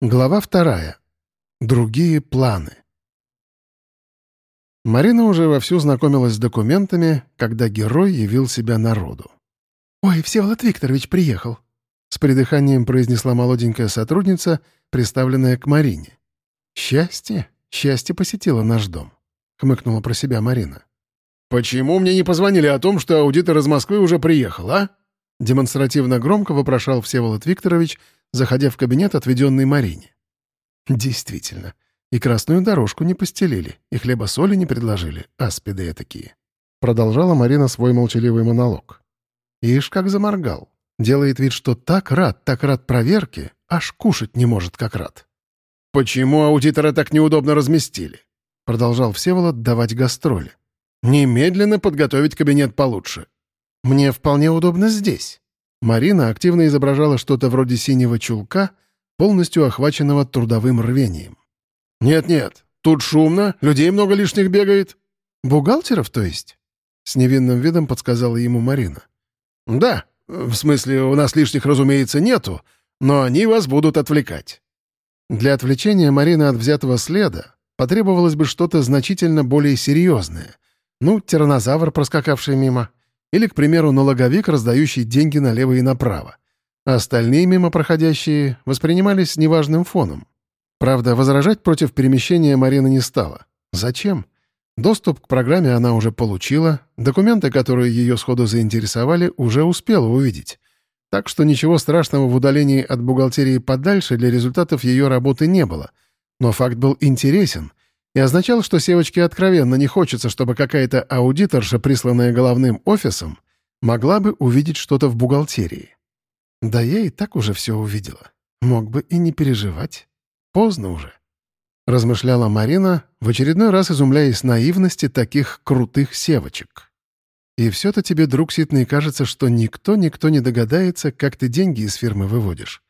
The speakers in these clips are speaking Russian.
Глава вторая. Другие планы. Марина уже вовсю знакомилась с документами, когда герой явил себя народу. «Ой, Всеволод Викторович приехал», — с придыханием произнесла молоденькая сотрудница, представленная к Марине. «Счастье? Счастье посетило наш дом», — хмыкнула про себя Марина. «Почему мне не позвонили о том, что аудитор из Москвы уже приехал, а?» Демонстративно громко вопрошал Всеволод Викторович, заходя в кабинет, отведенный Марине. Действительно. И красную дорожку не постелили, и хлеба-соли не предложили, аспиды такие. Продолжала Марина свой молчаливый монолог. Ишь, как заморгал. Делает вид, что так рад, так рад проверке, аж кушать не может, как рад. «Почему аудитора так неудобно разместили?» Продолжал Всеволод давать гастроли. «Немедленно подготовить кабинет получше». «Мне вполне удобно здесь». Марина активно изображала что-то вроде синего чулка, полностью охваченного трудовым рвением. «Нет-нет, тут шумно, людей много лишних бегает». «Бухгалтеров, то есть?» — с невинным видом подсказала ему Марина. «Да, в смысле, у нас лишних, разумеется, нету, но они вас будут отвлекать». Для отвлечения Марины от взятого следа потребовалось бы что-то значительно более серьезное. Ну, тиранозавр, проскакавший мимо — или, к примеру, налоговик, раздающий деньги налево и направо. А остальные мимо проходящие воспринимались неважным фоном. Правда, возражать против перемещения Марина не стала. Зачем? Доступ к программе она уже получила, документы, которые ее сходу заинтересовали, уже успела увидеть. Так что ничего страшного в удалении от бухгалтерии подальше для результатов ее работы не было. Но факт был интересен — и означал, что Севочке откровенно не хочется, чтобы какая-то аудиторша, присланная головным офисом, могла бы увидеть что-то в бухгалтерии. Да я и так уже все увидела. Мог бы и не переживать. Поздно уже. Размышляла Марина, в очередной раз изумляясь наивности таких крутых севочек. И все-то тебе, друг Ситный, кажется, что никто-никто не догадается, как ты деньги из фирмы выводишь.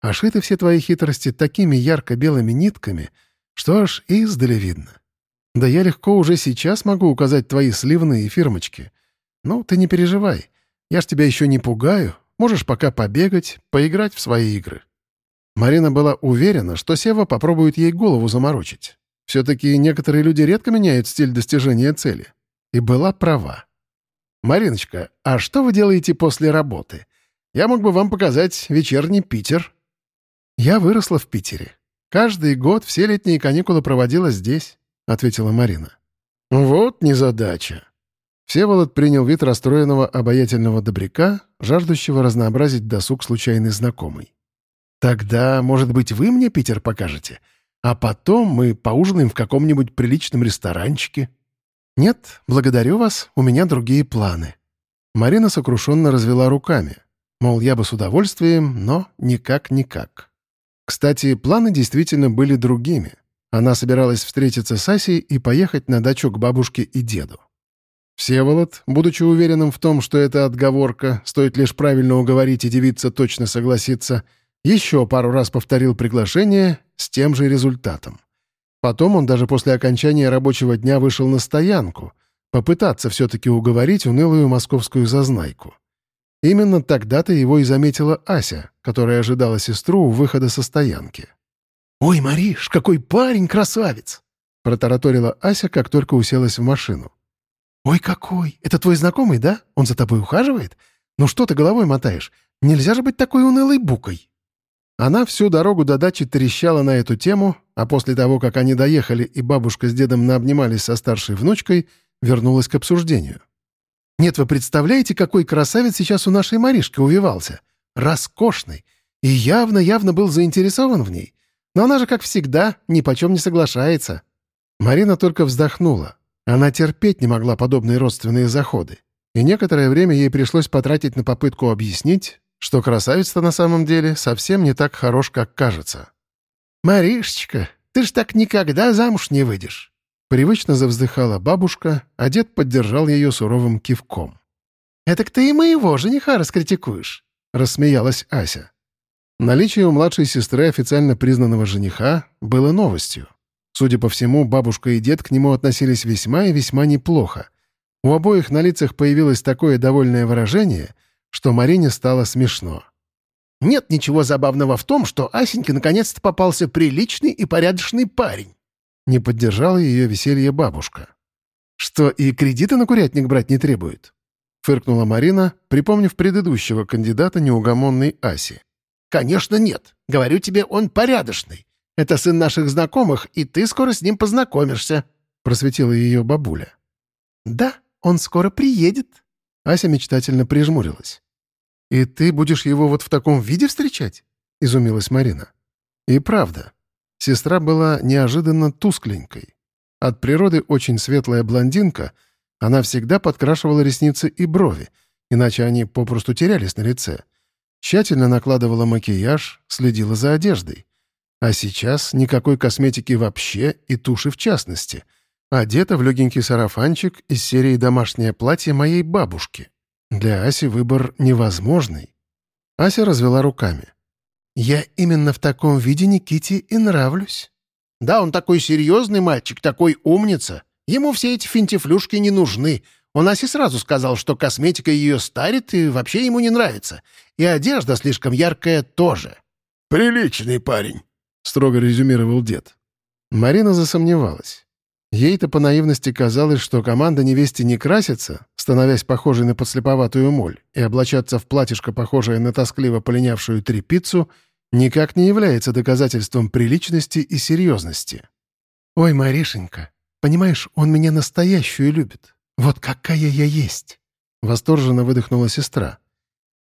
А шиты все твои хитрости такими ярко-белыми нитками — что аж издали видно. Да я легко уже сейчас могу указать твои сливные фирмочки. Ну, ты не переживай. Я ж тебя еще не пугаю. Можешь пока побегать, поиграть в свои игры». Марина была уверена, что Сева попробует ей голову заморочить. Все-таки некоторые люди редко меняют стиль достижения цели. И была права. «Мариночка, а что вы делаете после работы? Я мог бы вам показать вечерний Питер». «Я выросла в Питере. «Каждый год все летние каникулы проводила здесь», — ответила Марина. «Вот незадача». Всеволод принял вид расстроенного обаятельного добряка, жаждущего разнообразить досуг случайный знакомый. «Тогда, может быть, вы мне Питер покажете? А потом мы поужинаем в каком-нибудь приличном ресторанчике?» «Нет, благодарю вас, у меня другие планы». Марина сокрушенно развела руками. Мол, я бы с удовольствием, но никак-никак. Кстати, планы действительно были другими. Она собиралась встретиться с Асей и поехать на дачу к бабушке и деду. Всеволод, будучи уверенным в том, что это отговорка, стоит лишь правильно уговорить и девица точно согласиться, еще пару раз повторил приглашение с тем же результатом. Потом он даже после окончания рабочего дня вышел на стоянку, попытаться все-таки уговорить унылую московскую зазнайку. Именно тогда-то его и заметила Ася, которая ожидала сестру у выхода со стоянки. «Ой, Мариш, какой парень красавец!» — протараторила Ася, как только уселась в машину. «Ой, какой! Это твой знакомый, да? Он за тобой ухаживает? Ну что ты головой мотаешь? Нельзя же быть такой унылой букой!» Она всю дорогу до дачи трещала на эту тему, а после того, как они доехали и бабушка с дедом наобнимались со старшей внучкой, вернулась к обсуждению. Нет, вы представляете, какой красавец сейчас у нашей Маришки увивался? Роскошный. И явно-явно был заинтересован в ней. Но она же, как всегда, ни почем не соглашается. Марина только вздохнула. Она терпеть не могла подобные родственные заходы. И некоторое время ей пришлось потратить на попытку объяснить, что красавец-то на самом деле совсем не так хорош, как кажется. «Маришечка, ты ж так никогда замуж не выйдешь. Привычно завздыхала бабушка, а дед поддержал ее суровым кивком. «Этак ты и моего жениха раскритикуешь», — рассмеялась Ася. Наличие у младшей сестры официально признанного жениха было новостью. Судя по всему, бабушка и дед к нему относились весьма и весьма неплохо. У обоих на лицах появилось такое довольное выражение, что Марине стало смешно. Нет ничего забавного в том, что Асеньке наконец-то попался приличный и порядочный парень. Не поддержала ее веселье бабушка. Что и кредиты на курятник брать не требует? Фыркнула Марина, припомнив предыдущего кандидата неугомонной Аси. «Конечно нет. Говорю тебе, он порядочный. Это сын наших знакомых, и ты скоро с ним познакомишься», — просветила ее бабуля. «Да, он скоро приедет». Ася мечтательно прижмурилась. «И ты будешь его вот в таком виде встречать?» — изумилась Марина. И правда, сестра была неожиданно тускленькой. От природы очень светлая блондинка, она всегда подкрашивала ресницы и брови, иначе они попросту терялись на лице. Тщательно накладывала макияж, следила за одеждой. А сейчас никакой косметики вообще и туши в частности. Одета в легенький сарафанчик из серии «Домашнее платье моей бабушки». Для Аси выбор невозможный. Ася развела руками. «Я именно в таком виде Никите и нравлюсь». «Да, он такой серьезный мальчик, такой умница. Ему все эти финтифлюшки не нужны. Он Асе сразу сказал, что косметика ее старит и вообще ему не нравится. И одежда слишком яркая тоже». «Приличный парень», — строго резюмировал дед. Марина засомневалась. Ей-то по наивности казалось, что команда невесте не красится, становясь похожей на подслеповатую моль, и облачаться в платьишко, похожее на тоскливо полинявшую трепицу, никак не является доказательством приличности и серьезности. «Ой, Маришенька, понимаешь, он меня настоящую любит. Вот какая я есть!» — восторженно выдохнула сестра.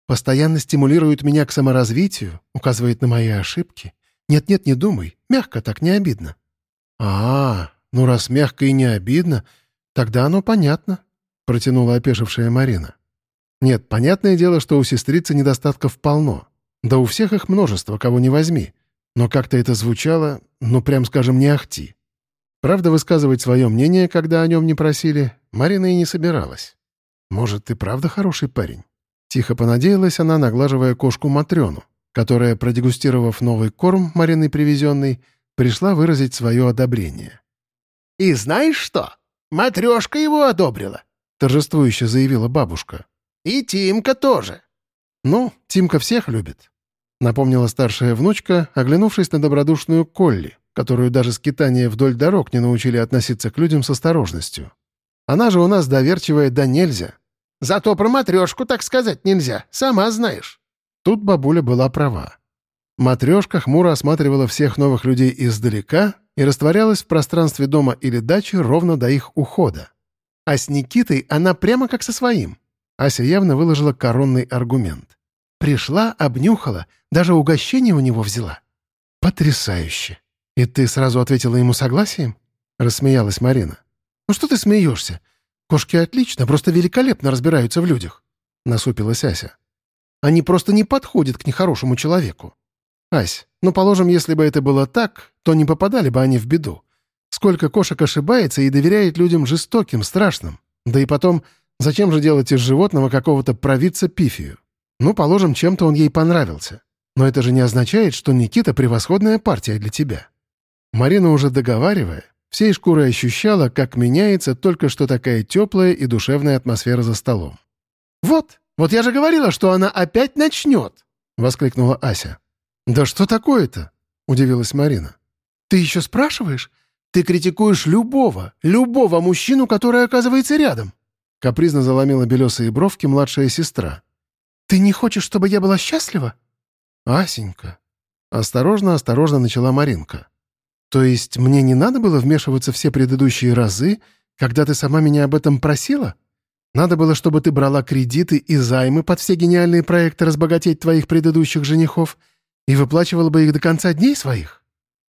«Постоянно стимулирует меня к саморазвитию, указывает на мои ошибки. Нет-нет, не думай, мягко так, не обидно». «А, «Ну, раз мягко и не обидно, тогда оно понятно», — протянула опешившая Марина. «Нет, понятное дело, что у сестрицы недостатков полно. Да у всех их множество, кого не возьми. Но как-то это звучало, ну, прям скажем, не ахти». Правда, высказывать свое мнение, когда о нем не просили, Марина и не собиралась. «Может, ты правда хороший парень?» Тихо понадеялась она, наглаживая кошку Матрёну, которая, продегустировав новый корм Мариной привезенный, пришла выразить свое одобрение. «И знаешь что? Матрешка его одобрила», — торжествующе заявила бабушка. «И Тимка тоже». «Ну, Тимка всех любит», — напомнила старшая внучка, оглянувшись на добродушную Колли, которую даже скитания вдоль дорог не научили относиться к людям с осторожностью. «Она же у нас доверчивая да нельзя». «Зато про матрешку так сказать нельзя, сама знаешь». Тут бабуля была права. Матрешка хмуро осматривала всех новых людей издалека и растворялась в пространстве дома или дачи ровно до их ухода. А с Никитой она прямо как со своим. Ася явно выложила коронный аргумент. Пришла, обнюхала, даже угощение у него взяла. «Потрясающе! И ты сразу ответила ему согласием?» — рассмеялась Марина. «Ну что ты смеешься? Кошки отлично, просто великолепно разбираются в людях», — насупилась Ася. «Они просто не подходят к нехорошему человеку. «Ась, ну, положим, если бы это было так, то не попадали бы они в беду. Сколько кошек ошибается и доверяет людям жестоким, страшным. Да и потом, зачем же делать из животного какого-то провидца пифию? Ну, положим, чем-то он ей понравился. Но это же не означает, что Никита — превосходная партия для тебя». Марина, уже договаривая, всей шкурой ощущала, как меняется только что такая теплая и душевная атмосфера за столом. «Вот, вот я же говорила, что она опять начнет!» — воскликнула Ася. «Да что такое-то?» — удивилась Марина. «Ты еще спрашиваешь? Ты критикуешь любого, любого мужчину, который оказывается рядом!» Капризно заломила белесые бровки младшая сестра. «Ты не хочешь, чтобы я была счастлива?» «Асенька!» Осторожно, осторожно начала Маринка. «То есть мне не надо было вмешиваться все предыдущие разы, когда ты сама меня об этом просила? Надо было, чтобы ты брала кредиты и займы под все гениальные проекты разбогатеть твоих предыдущих женихов — и выплачивала бы их до конца дней своих?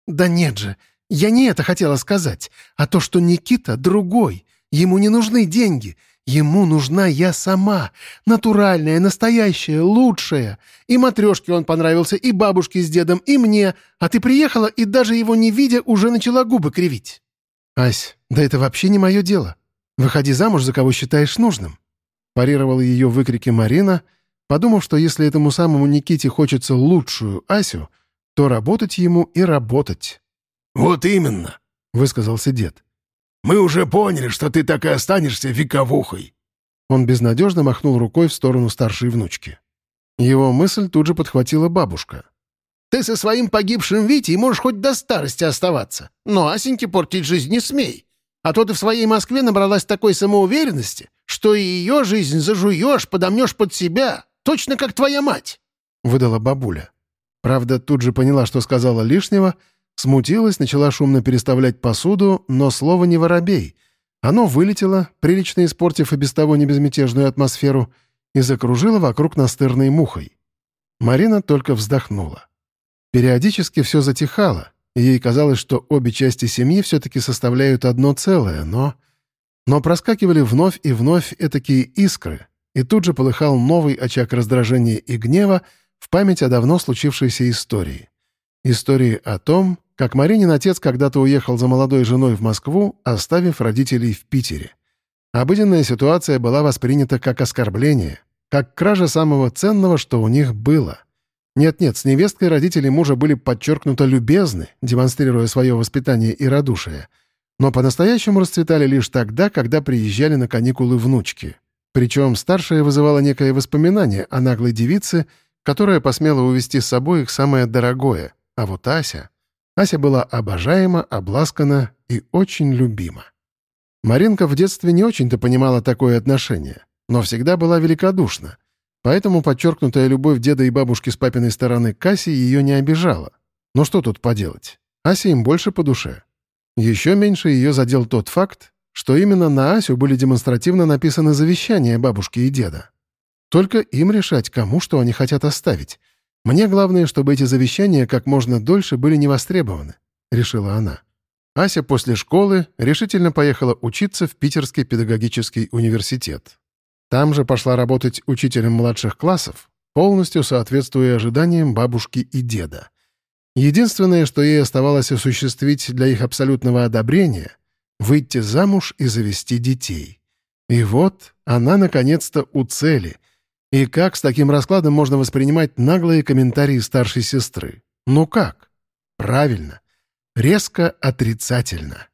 Да нет же, я не это хотела сказать, а то, что Никита другой. Ему не нужны деньги. Ему нужна я сама. Натуральная, настоящая, лучшая. И матрешке он понравился, и бабушке с дедом, и мне. А ты приехала и даже его не видя уже начала губы кривить. Ась, да это вообще не мое дело. Выходи замуж за кого считаешь нужным. Парировала ее выкрики Марина — подумав, что если этому самому Никите хочется лучшую Асю, то работать ему и работать. «Вот именно», — высказался дед. «Мы уже поняли, что ты так и останешься вековухой». Он безнадежно махнул рукой в сторону старшей внучки. Его мысль тут же подхватила бабушка. «Ты со своим погибшим Витей можешь хоть до старости оставаться, но Асеньке портить жизнь не смей. А то ты в своей Москве набралась такой самоуверенности, что и ее жизнь зажуешь, подомнешь под себя, точно как твоя мать», — выдала бабуля. Правда, тут же поняла, что сказала лишнего, смутилась, начала шумно переставлять посуду, но слово не воробей. Оно вылетело, прилично испортив и без того небезмятежную атмосферу, и закружило вокруг настырной мухой. Марина только вздохнула. Периодически все затихало, и ей казалось, что обе части семьи все-таки составляют одно целое, но... Но проскакивали вновь и вновь этакие искры, и тут же полыхал новый очаг раздражения и гнева в память о давно случившейся истории. Истории о том, как Маринин отец когда-то уехал за молодой женой в Москву, оставив родителей в Питере. Обыденная ситуация была воспринята как оскорбление, как кража самого ценного, что у них было — нет-нет, с невесткой родители мужа были подчеркнуто любезны, демонстрируя свое воспитание и радушие. Но по-настоящему расцветали лишь тогда, когда приезжали на каникулы внучки. Причем старшая вызывала некое воспоминание о наглой девице, которая посмела увести с собой их самое дорогое. А вот Ася... Ася была обожаема, обласкана и очень любима. Маринка в детстве не очень-то понимала такое отношение, но всегда была великодушна — Поэтому подчеркнутая любовь деда и бабушки с папиной стороны к Асе ее не обижала. Но что тут поделать? Ася им больше по душе. Еще меньше ее задел тот факт, что именно на Асю были демонстративно написаны завещания бабушки и деда. Только им решать, кому что они хотят оставить. Мне главное, чтобы эти завещания как можно дольше были не востребованы, — решила она. Ася после школы решительно поехала учиться в Питерский педагогический университет. Там же пошла работать учителем младших классов, полностью соответствуя ожиданиям бабушки и деда. Единственное, что ей оставалось осуществить для их абсолютного одобрения — выйти замуж и завести детей. И вот она наконец-то у цели. И как с таким раскладом можно воспринимать наглые комментарии старшей сестры? Ну как? Правильно. Резко отрицательно.